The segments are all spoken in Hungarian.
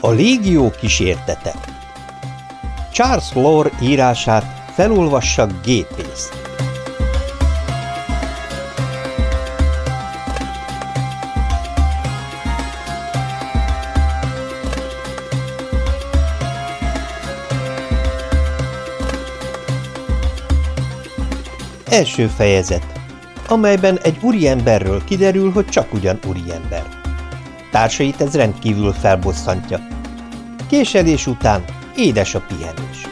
A légió kísértete Charles Lore írását felolvassa gépész. Első fejezet, amelyben egy úriemberről kiderül, hogy csak ugyan úriember. Társait ez rendkívül felbosszantja. Késelés után édes a pihenés.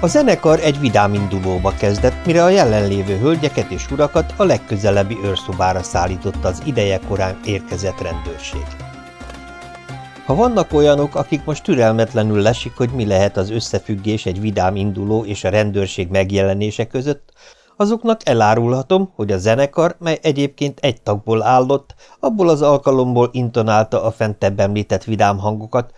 A zenekar egy vidám indulóba kezdett, mire a jelenlévő hölgyeket és urakat a legközelebbi őrszobára szállította az ideje korán érkezett rendőrség. Ha vannak olyanok, akik most türelmetlenül lesik, hogy mi lehet az összefüggés egy vidám induló és a rendőrség megjelenése között, azoknak elárulhatom, hogy a zenekar, mely egyébként egy tagból állott, abból az alkalomból intonálta a fentebb említett vidám hangokat,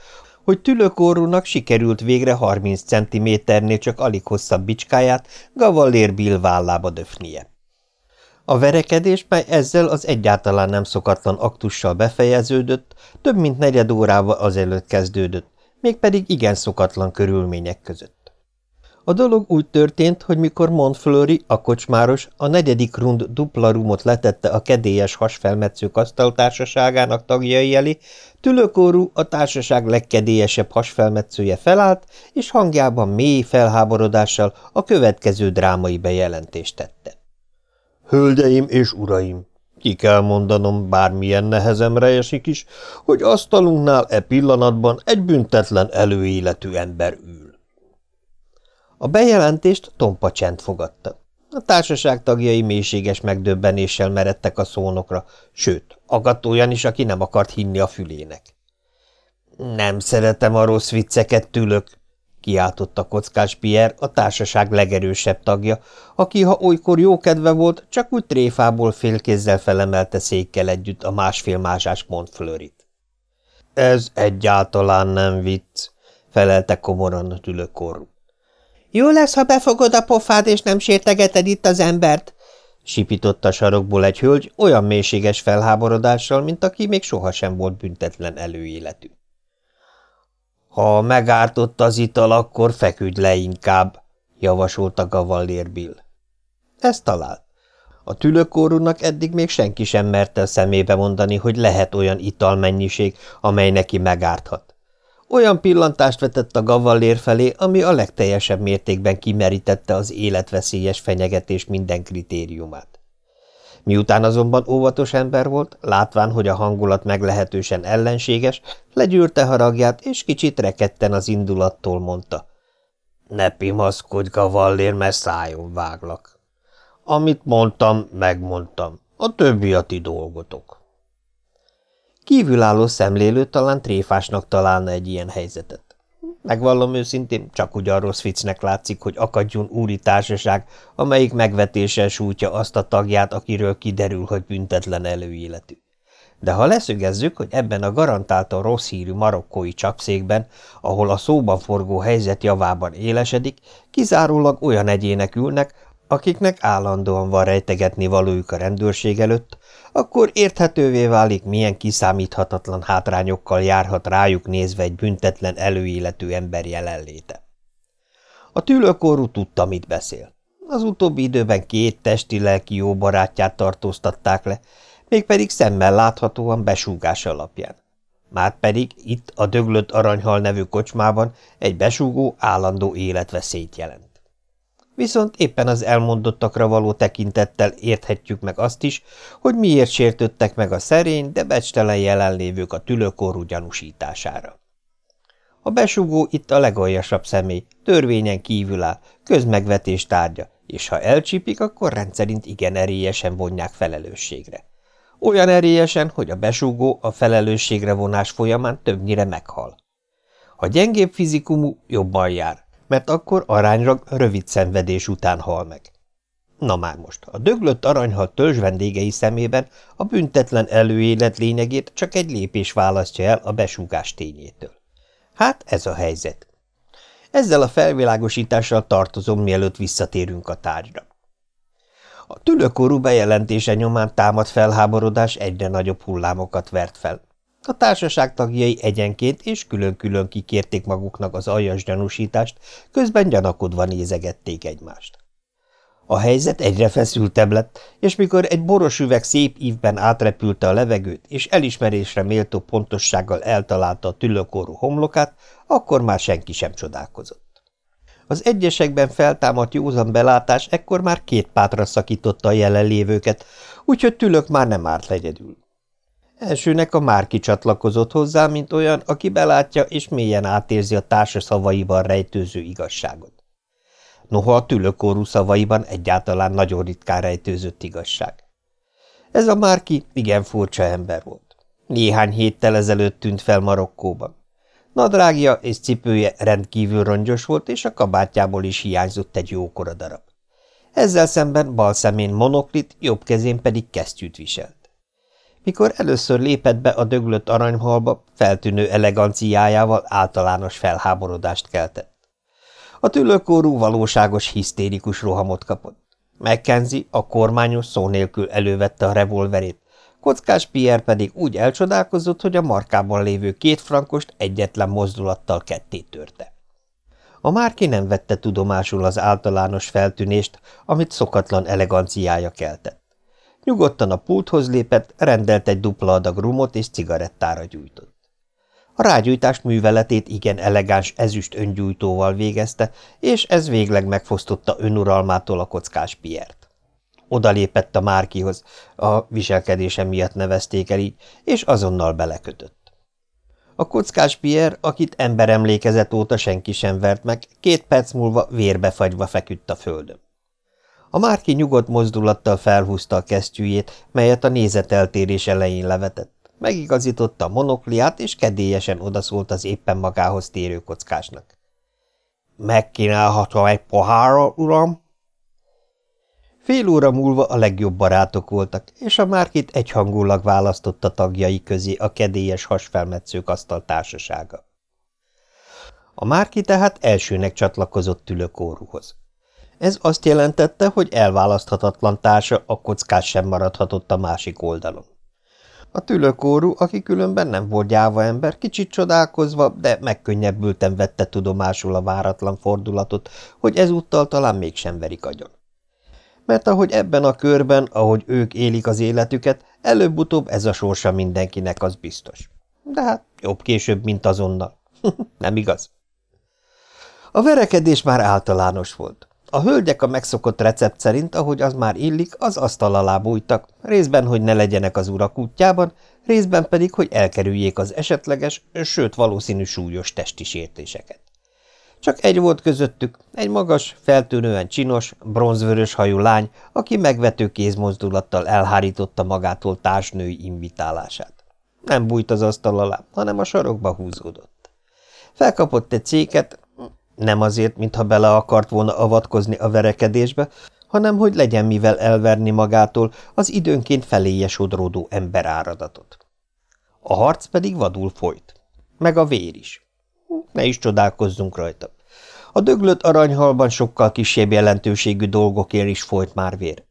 hogy tülökórúnak sikerült végre 30 centiméternél csak alig hosszabb bicskáját Gavallér Bill vállába döfnie. A verekedés, mely ezzel az egyáltalán nem szokatlan aktussal befejeződött, több mint negyed órával azelőtt kezdődött, mégpedig igen szokatlan körülmények között. A dolog úgy történt, hogy mikor Montfleury, a kocsmáros, a negyedik rund dupla rumot letette a kedélyes hasfelmetszők asztaltársaságának tagjai elé, Tülökórú, a társaság legkedélyesebb hasfelmetszője felállt, és hangjában mély felháborodással a következő drámai bejelentést tette. Hölgyeim és uraim! Ki kell mondanom, bármilyen nehezemre esik is, hogy asztalunknál e pillanatban egy büntetlen előéletű ember ül. A bejelentést tompa csend fogadta. A társaság tagjai mélységes megdöbbenéssel meredtek a szónokra, sőt, agadt olyan is, aki nem akart hinni a fülének. Nem szeretem a rossz vicceket, tülök, kiáltotta kockás Pierre, a társaság legerősebb tagja, aki, ha olykor jókedve volt, csak úgy tréfából félkézzel felemelte székkel együtt a másfél másás Montfleurit. Ez egyáltalán nem vicc, felelte komoran a tülökorú. Jó lesz, ha befogod a pofád, és nem sértegeted itt az embert, sipította sarokból egy hölgy olyan mélységes felháborodással, mint aki még sohasem volt büntetlen előéletű. Ha megártott az ital, akkor feküdj le inkább, javasolta Gavallér Bill. Ez talált. A tülökórúnak eddig még senki sem merte szemébe mondani, hogy lehet olyan italmennyiség, amely neki megárthat. Olyan pillantást vetett a gavallér felé, ami a legteljesebb mértékben kimerítette az életveszélyes fenyegetés minden kritériumát. Miután azonban óvatos ember volt, látván, hogy a hangulat meglehetősen ellenséges, legyűrte haragját, és kicsit rekedten az indulattól mondta. Ne pimaszkodj, gavallér, mert szájon váglak. Amit mondtam, megmondtam. A többi a ti dolgotok. Kívülálló szemlélő talán tréfásnak találna egy ilyen helyzetet. Megvallom őszintén, csak ugyan rossz viccnek látszik, hogy akadjon úri társaság, amelyik megvetéssel sújtja azt a tagját, akiről kiderül, hogy büntetlen előéletű. De ha leszögezzük, hogy ebben a garantáltan rossz hírű marokkói csapszékben, ahol a szóban forgó helyzet javában élesedik, kizárólag olyan egyének ülnek, akiknek állandóan van rejtegetni valójuk a rendőrség előtt, akkor érthetővé válik, milyen kiszámíthatatlan hátrányokkal járhat rájuk nézve egy büntetlen előéletű ember jelenléte. A tülőkorú tudta, mit beszél. Az utóbbi időben két testi-lelki jó barátját tartóztatták le, mégpedig szemmel láthatóan besúgás alapján. Márpedig itt a döglött aranyhal nevű kocsmában egy besúgó állandó életveszélyt jelent. Viszont éppen az elmondottakra való tekintettel érthetjük meg azt is, hogy miért sértöttek meg a szerény, de becstelen jelenlévők a tülökorú gyanúsítására. A besugó itt a legaljasabb személy, törvényen kívül áll, közmegvetés tárgya, és ha elcsípik, akkor rendszerint igen erélyesen vonják felelősségre. Olyan erélyesen, hogy a besugó a felelősségre vonás folyamán többnyire meghal. Ha gyengébb fizikumú, jobban jár, mert akkor aránylag rövid szenvedés után hal meg. Na már most, a döglött aranyhal törzs vendégei szemében a büntetlen előélet lényegét csak egy lépés választja el a besúgás tényétől. Hát ez a helyzet. Ezzel a felvilágosítással tartozom, mielőtt visszatérünk a tárgyra. A tülökorú bejelentése nyomán támad felháborodás egyre nagyobb hullámokat vert fel. A társaság tagjai egyenként és külön-külön kikérték maguknak az aljas gyanúsítást, közben gyanakodva nézegették egymást. A helyzet egyre feszültebb lett, és mikor egy boros üveg szép ívben átrepülte a levegőt, és elismerésre méltó pontossággal eltalálta a tülökorú homlokát, akkor már senki sem csodálkozott. Az egyesekben feltámadt józan belátás ekkor már két pátra szakította a jelenlévőket, úgyhogy tülök már nem árt legyedül. Elsőnek a Márki csatlakozott hozzá, mint olyan, aki belátja és mélyen átérzi a társa szavaiban rejtőző igazságot. Noha a tülökórú szavaiban egyáltalán nagyon ritkán rejtőzött igazság. Ez a Márki igen furcsa ember volt. Néhány héttel ezelőtt tűnt fel Marokkóban. Nadrágja és cipője rendkívül rongyos volt, és a kabátjából is hiányzott egy jókora darab. Ezzel szemben bal szemén monoklit, jobb kezén pedig kesztyűt viselt. Mikor először lépett be a döglött aranyhalba, feltűnő eleganciájával általános felháborodást keltett. A tülőkórú valóságos hisztérikus rohamot kapott. Mackenzie a kormányos szó nélkül elővette a revolverét, Kockás Pierre pedig úgy elcsodálkozott, hogy a markában lévő két frankost egyetlen mozdulattal ketté törte. A Márki nem vette tudomásul az általános feltűnést, amit szokatlan eleganciája keltett. Nyugodtan a pulthoz lépett, rendelt egy dupla adag rumot és cigarettára gyújtott. A rágyújtás műveletét igen elegáns ezüst öngyújtóval végezte, és ez végleg megfosztotta önuralmától a kockás Piert. Odalépett a Márkihoz, a viselkedése miatt nevezték el így, és azonnal belekötött. A kockás Pierre, akit emberemlékezet óta senki sem vert meg, két perc múlva vérbefagyva feküdt a földön. A Márki nyugodt mozdulattal felhúzta a kesztyűjét, melyet a nézeteltérés elején levetett. Megigazította a monokliát, és kedélyesen odaszólt az éppen magához térő kockásnak. – Megkínálhatom egy pohárral, uram? Fél óra múlva a legjobb barátok voltak, és a Márkit egyhangulag választotta tagjai közé a kedélyes hasfelmetszők asztal társasága. A Márki tehát elsőnek csatlakozott tülökóruhoz. Ez azt jelentette, hogy elválaszthatatlan társa a kockás sem maradhatott a másik oldalon. A tülökóru, aki különben nem volt gyáva ember, kicsit csodálkozva, de megkönnyebbülten vette tudomásul a váratlan fordulatot, hogy ezúttal talán mégsem verik agyon. Mert ahogy ebben a körben, ahogy ők élik az életüket, előbb-utóbb ez a sorsa mindenkinek, az biztos. De hát jobb később, mint azonnal. nem igaz? A verekedés már általános volt. A hölgyek a megszokott recept szerint, ahogy az már illik, az asztal alá bújtak, részben, hogy ne legyenek az urak útjában, részben pedig, hogy elkerüljék az esetleges, sőt valószínű súlyos testi sértéseket. Csak egy volt közöttük, egy magas, feltűnően csinos, bronzvörös hajú lány, aki megvető kézmozdulattal elhárította magától társnői invitálását. Nem bújt az asztal alá, hanem a sarokba húzódott. Felkapott egy céket, nem azért, mintha bele akart volna avatkozni a verekedésbe, hanem hogy legyen mivel elverni magától az időnként feléje sodródó emberáradatot. A harc pedig vadul folyt. Meg a vér is. Ne is csodálkozzunk rajta. A döglött aranyhalban sokkal kisebb jelentőségű dolgokért is folyt már vér.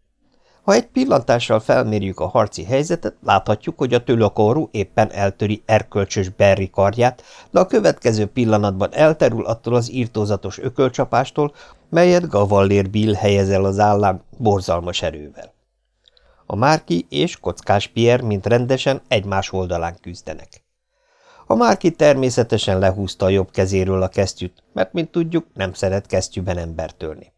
Ha egy pillantással felmérjük a harci helyzetet, láthatjuk, hogy a tőlakorú éppen eltöri erkölcsös Berry karját, de a következő pillanatban elterül attól az írtózatos ökölcsapástól, melyet Gavallér Bill helyez el az állán borzalmas erővel. A Márki és Kockás Pierre mint rendesen egymás oldalán küzdenek. A Márki természetesen lehúzta a jobb kezéről a kesztyűt, mert, mint tudjuk, nem szeret kesztyűben embert ölni.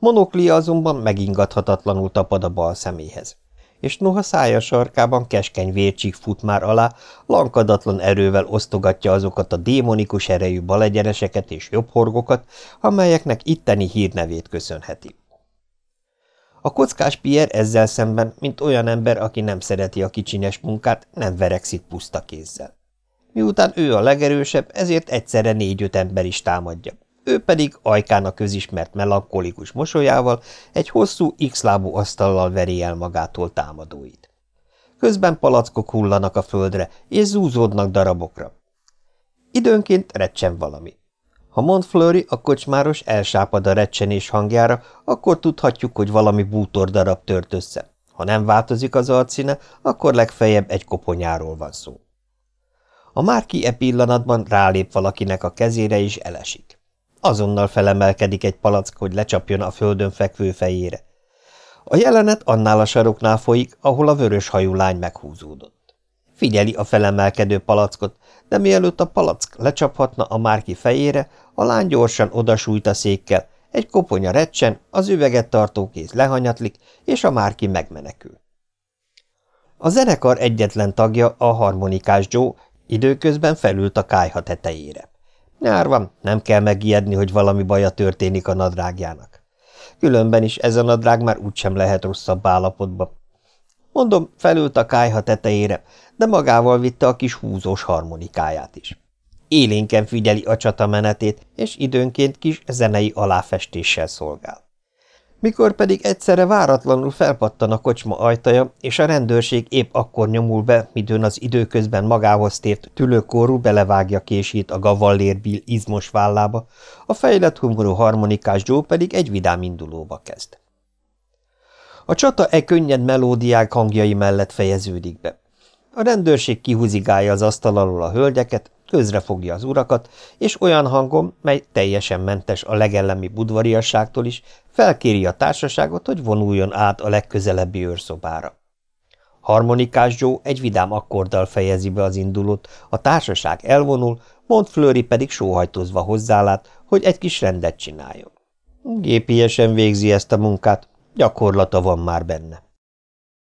Monoklia azonban megingathatatlanul tapad a bal szeméhez, és noha szája sarkában keskeny vércsík fut már alá, lankadatlan erővel osztogatja azokat a démonikus erejű balegyeneseket és jobbhorgokat, amelyeknek itteni hírnevét köszönheti. A kockás Pierre ezzel szemben, mint olyan ember, aki nem szereti a kicsinyes munkát, nem verekszik puszta kézzel. Miután ő a legerősebb, ezért egyszerre négy-öt ember is támadja. Ő pedig ajkán a közismert melankolikus mosolyával egy hosszú x-lábú asztallal veri el magától támadóit. Közben palackok hullanak a földre, és zúzódnak darabokra. Időnként recsen valami. Ha Montfleury a kocsmáros elsápad a recsenés hangjára, akkor tudhatjuk, hogy valami bútor darab tört össze. Ha nem változik az arcszíne, akkor legfeljebb egy koponyáról van szó. A márki e pillanatban rálép valakinek a kezére és elesik. Azonnal felemelkedik egy palack, hogy lecsapjon a földön fekvő fejére. A jelenet annál a saroknál folyik, ahol a vörös hajú lány meghúzódott. Figyeli a felemelkedő palackot, de mielőtt a palack lecsaphatna a márki fejére, a lány gyorsan odasújt a székkel, egy koponya recsen, az üveget tartó kéz lehanyatlik, és a márki megmenekül. A zenekar egyetlen tagja, a harmonikás Joe, időközben felült a kájha tetejére. Nyár van, nem kell megijedni, hogy valami baja történik a nadrágjának. Különben is ez a nadrág már úgysem lehet rosszabb állapotban. Mondom, felült a kájha tetejére, de magával vitte a kis húzós harmonikáját is. Élénken figyeli a csata menetét, és időnként kis zenei aláfestéssel szolgál. Mikor pedig egyszerre váratlanul felpattan a kocsma ajtaja, és a rendőrség épp akkor nyomul be, midőn az időközben magához tért tülőkorú belevágja kését a gavallérbil izmos vállába, a fejlett humorú harmonikás Joe pedig egy vidám indulóba kezd. A csata e könnyed melódiák hangjai mellett fejeződik be. A rendőrség kihúzigálja az asztal alól a hölgyeket, közrefogja az urakat, és olyan hangom, mely teljesen mentes a legellemi budvariasságtól is, felkéri a társaságot, hogy vonuljon át a legközelebbi őrszobára. Harmonikás Joe egy vidám akkorddal fejezi be az indulót, a társaság elvonul, Montfleury pedig sóhajtozva hozzálát, hogy egy kis rendet csináljon. Gépiesen végzi ezt a munkát, gyakorlata van már benne.